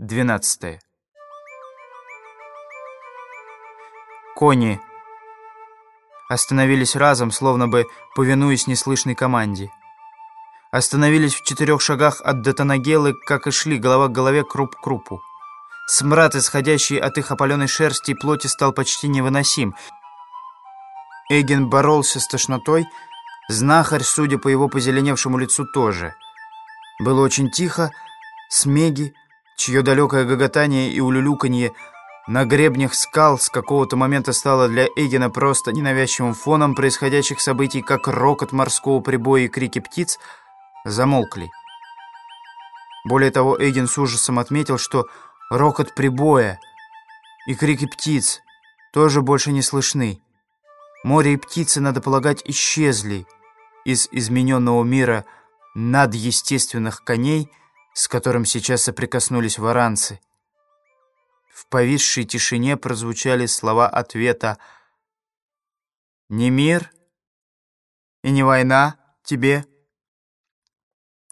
12. Кони остановились разом, словно бы повинуясь неслышной команде. Остановились в четырех шагах от Детонагелы, как и шли, голова к голове, круп к крупу. Смрад, исходящий от их опаленной шерсти и плоти, стал почти невыносим. Эгин боролся с тошнотой, знахарь, судя по его позеленевшему лицу, тоже. Было очень тихо, смеги, чье далекое гоготание и улюлюканье на гребнях скал с какого-то момента стало для Эгина просто ненавязчивым фоном происходящих событий, как рокот морского прибоя и крики птиц, замолкли. Более того, Эгин с ужасом отметил, что рокот прибоя и крики птиц тоже больше не слышны. Море и птицы, надо полагать, исчезли из измененного мира надъестественных коней, с которым сейчас соприкоснулись варанцы. В повисшей тишине прозвучали слова ответа «Не мир и не война тебе,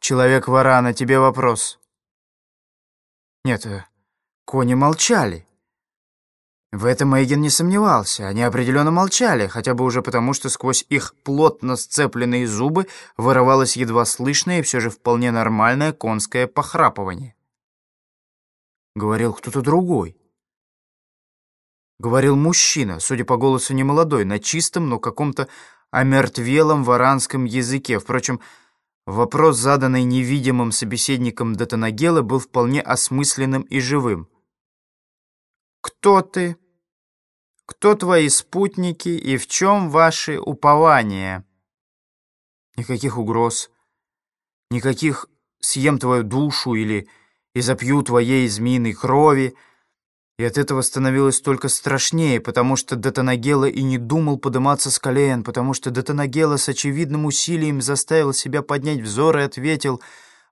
человек-варана, тебе вопрос». Нет, э, кони молчали. В этом Эйген не сомневался. Они определенно молчали, хотя бы уже потому, что сквозь их плотно сцепленные зубы вырывалось едва слышное и все же вполне нормальное конское похрапывание. Говорил кто-то другой. Говорил мужчина, судя по голосу не молодой, на чистом, но каком-то омертвелом варанском языке. Впрочем, вопрос, заданный невидимым собеседником Датанагела, был вполне осмысленным и живым. «Кто ты?» Кто твои спутники и в чем ваши упования?» Никаких угроз, никаких «съем твою душу» или «и запью твоей змеиной крови», и от этого становилось только страшнее, потому что Датанагела и не думал подниматься с колен, потому что Датанагела с очевидным усилием заставил себя поднять взор и ответил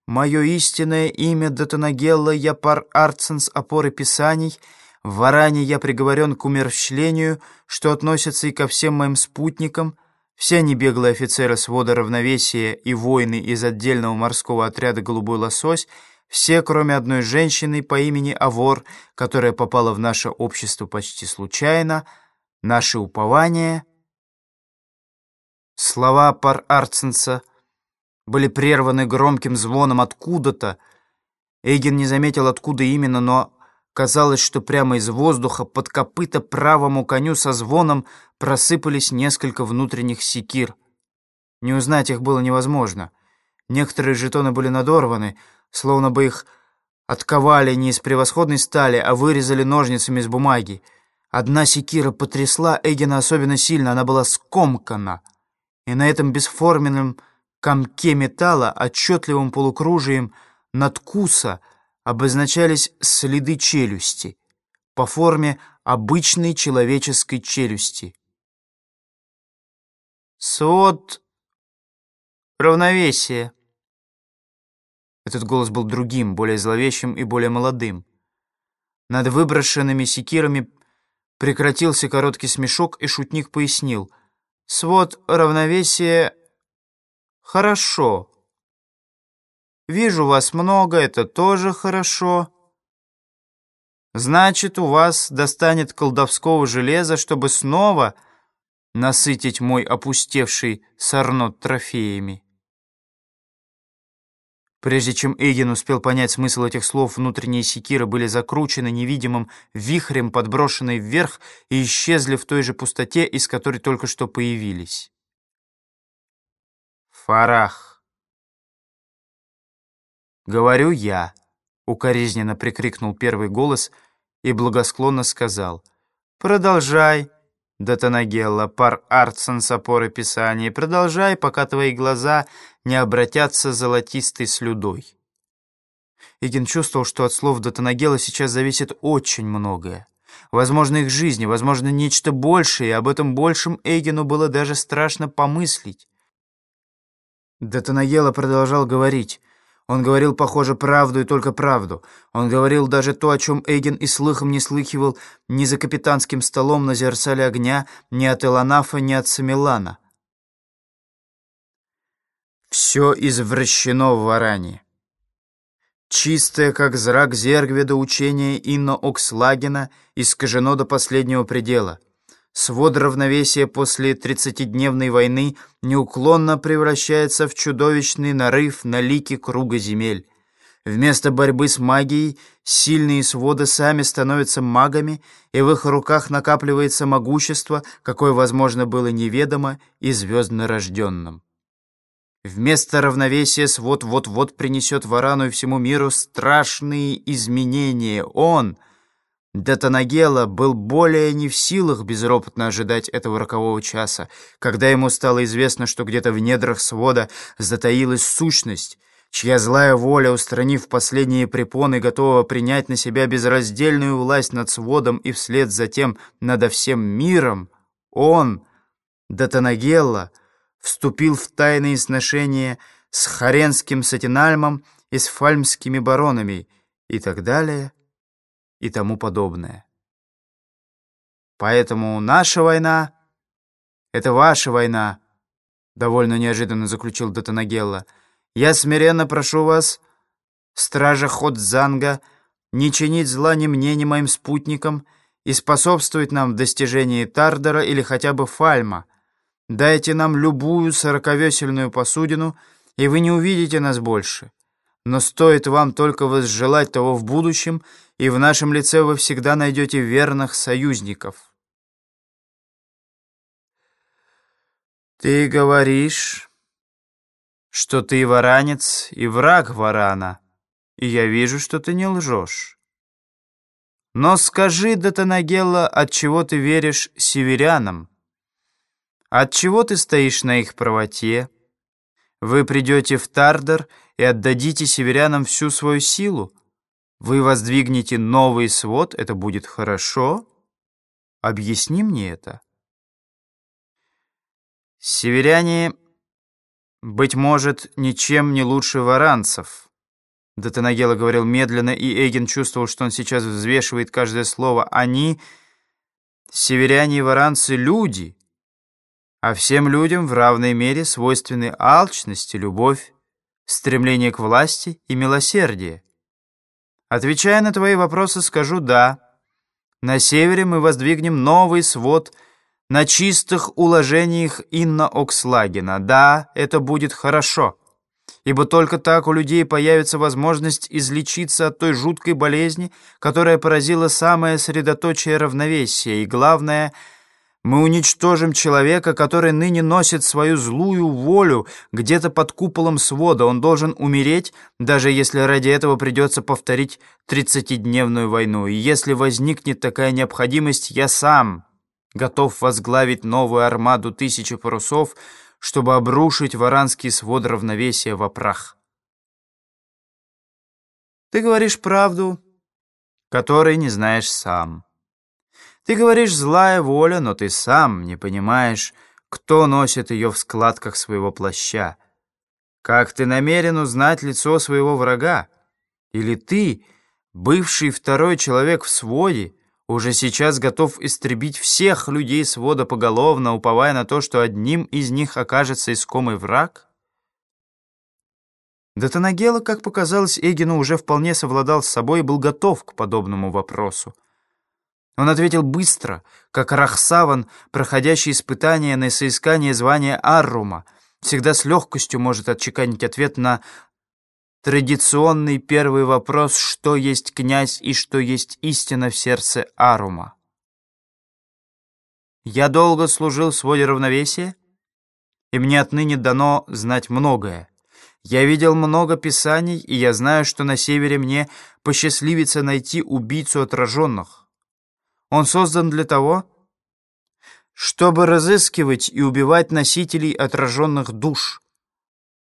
«Мое истинное имя Датанагела, я пар Арцен с опоры Писаний», в Варане я приговорен к умерщвлению, что относится и ко всем моим спутникам. Все они беглые офицеры свода равновесия и воины из отдельного морского отряда «Голубой лосось», все, кроме одной женщины по имени Авор, которая попала в наше общество почти случайно, наши упования. Слова пар Арценса были прерваны громким звоном откуда-то. Эйген не заметил, откуда именно, но Казалось, что прямо из воздуха под копыта правому коню со звоном просыпались несколько внутренних секир. Не узнать их было невозможно. Некоторые жетоны были надорваны, словно бы их отковали не из превосходной стали, а вырезали ножницами из бумаги. Одна секира потрясла Эгена особенно сильно, она была скомкана. И на этом бесформенном комке металла, отчетливым полукружием надкуса — обозначались следы челюсти по форме обычной человеческой челюсти. «Свод равновесия». Этот голос был другим, более зловещим и более молодым. Над выброшенными секирами прекратился короткий смешок, и шутник пояснил. «Свод равновесия... хорошо». Вижу вас много, это тоже хорошо. Значит, у вас достанет колдовского железа, чтобы снова насытить мой опустевший сорнот трофеями. Прежде чем Эйген успел понять смысл этих слов, внутренние секиры были закручены невидимым вихрем, подброшенные вверх и исчезли в той же пустоте, из которой только что появились. Фарах. «Говорю я», — укоризненно прикрикнул первый голос и благосклонно сказал. «Продолжай, Датанагелла, пар Артсон с опоры Писания, продолжай, пока твои глаза не обратятся золотистой слюдой». Игин чувствовал, что от слов Датанагела сейчас зависит очень многое. Возможно, их жизни, возможно, нечто большее, и об этом большем Эйгену было даже страшно помыслить. Датанагела продолжал говорить. Он говорил, похоже, правду и только правду. Он говорил даже то, о чем Эйген и слыхом не слыхивал ни за капитанским столом на зерцале огня, ни от Эланафа, ни от Самилана. Все извращено в Варане. Чистое, как зрак Зергведа, учение Инна Окслагена искажено до последнего предела. Свод равновесия после тридцатидневной войны неуклонно превращается в чудовищный нарыв на лики круга земель. Вместо борьбы с магией сильные своды сами становятся магами, и в их руках накапливается могущество, какое, возможно, было неведомо и звездно рожденным. Вместо равновесия свод вот-вот принесет Варану и всему миру страшные изменения. Он, Датанагела, был более не в силах безропотно ожидать этого рокового часа, когда ему стало известно, что где-то в недрах свода затаилась сущность, чья злая воля, устранив последние препоны, готова принять на себя безраздельную власть над сводом и вслед за тем над всем миром, он, Датанагелла, вступил в тайные сношения с Харенским Сатинальмом и с фальмскими баронами и так далее и тому подобное. Поэтому наша война — это ваша война, довольно неожиданно заключил Датанагелла. Я смиренно прошу вас, стража Ходзанга, не чинить зла ни мне, ни моим спутникам и способствовать нам в достижении Тардера или хотя бы Фальма — Дайте нам любую сороковесельную посудину, и вы не увидите нас больше. Но стоит вам только возжелать того в будущем, и в нашем лице вы всегда найдете верных союзников. Ты говоришь, что ты варанец и враг варана, и я вижу, что ты не лжешь. Но скажи, Датанагелла, от чего ты веришь северянам? От чего ты стоишь на их правоте? Вы придете в Тардер и отдадите северянам всю свою силу? Вы воздвигнете новый свод, это будет хорошо? Объясни мне это. Северяне, быть может, ничем не лучше варанцев. Датанагела говорил медленно, и Эгин чувствовал, что он сейчас взвешивает каждое слово. Они, северяне и варанцы, люди — а всем людям в равной мере свойственны алчность и любовь, стремление к власти и милосердие. Отвечая на твои вопросы, скажу «да». На севере мы воздвигнем новый свод на чистых уложениях Инна Окслагена. Да, это будет хорошо, ибо только так у людей появится возможность излечиться от той жуткой болезни, которая поразила самое средоточие равновесия и, главное — мы уничтожим человека, который ныне носит свою злую волю где-то под куполом свода. Он должен умереть, даже если ради этого придется повторить тридцатидневную войну. И если возникнет такая необходимость, я сам готов возглавить новую армаду тысячи парусов, чтобы обрушить варанский свод равновесия в прах. Ты говоришь правду, которой не знаешь сам. Ты говоришь «злая воля», но ты сам не понимаешь, кто носит ее в складках своего плаща. Как ты намерен узнать лицо своего врага? Или ты, бывший второй человек в своде, уже сейчас готов истребить всех людей свода поголовно, уповая на то, что одним из них окажется искомый враг? До Танагела, как показалось, Эгину уже вполне совладал с собой и был готов к подобному вопросу. Он ответил быстро, как Рахсаван, проходящий испытание на соискание звания Аррума, всегда с легкостью может отчеканить ответ на традиционный первый вопрос «Что есть князь и что есть истина в сердце Арума?» «Я долго служил в своде равновесия, и мне отныне дано знать многое. Я видел много писаний, и я знаю, что на севере мне посчастливится найти убийцу отраженных». Он создан для того, чтобы разыскивать и убивать носителей отраженных душ.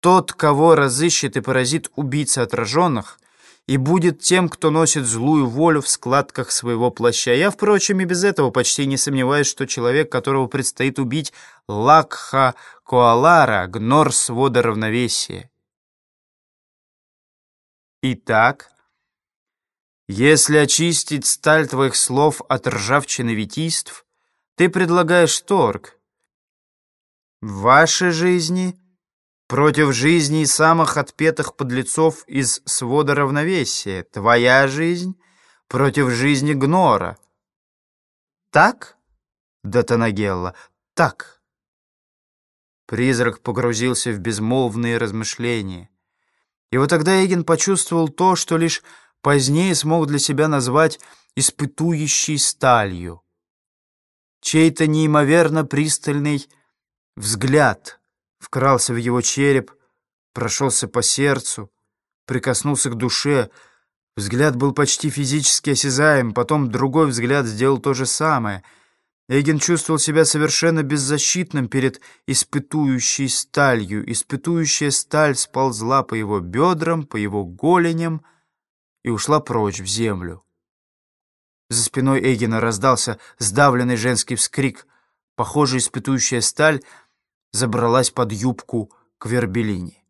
Тот, кого разыщет и поразит убийца отраженных, и будет тем, кто носит злую волю в складках своего плаща. Я, впрочем, и без этого почти не сомневаюсь, что человек, которого предстоит убить, Лакха Коалара, гнор свода равновесия. Итак, если очистить сталь твоих слов от ржавчины витийств, ты предлагаешь торг. В вашей жизни против жизни самых отпетых подлецов из свода равновесия. Твоя жизнь против жизни Гнора. Так, Датанагелла, так. Призрак погрузился в безмолвные размышления. И вот тогда Эгин почувствовал то, что лишь позднее смог для себя назвать испытующей сталью. Чей-то неимоверно пристальный взгляд вкрался в его череп, прошелся по сердцу, прикоснулся к душе. Взгляд был почти физически осязаем, потом другой взгляд сделал то же самое. Эгин чувствовал себя совершенно беззащитным перед испытующей сталью. Испытующая сталь сползла по его бедрам, по его голеням и ушла прочь в землю. За спиной Эгина раздался сдавленный женский вскрик. Похоже, испытующая сталь забралась под юбку к вербелине.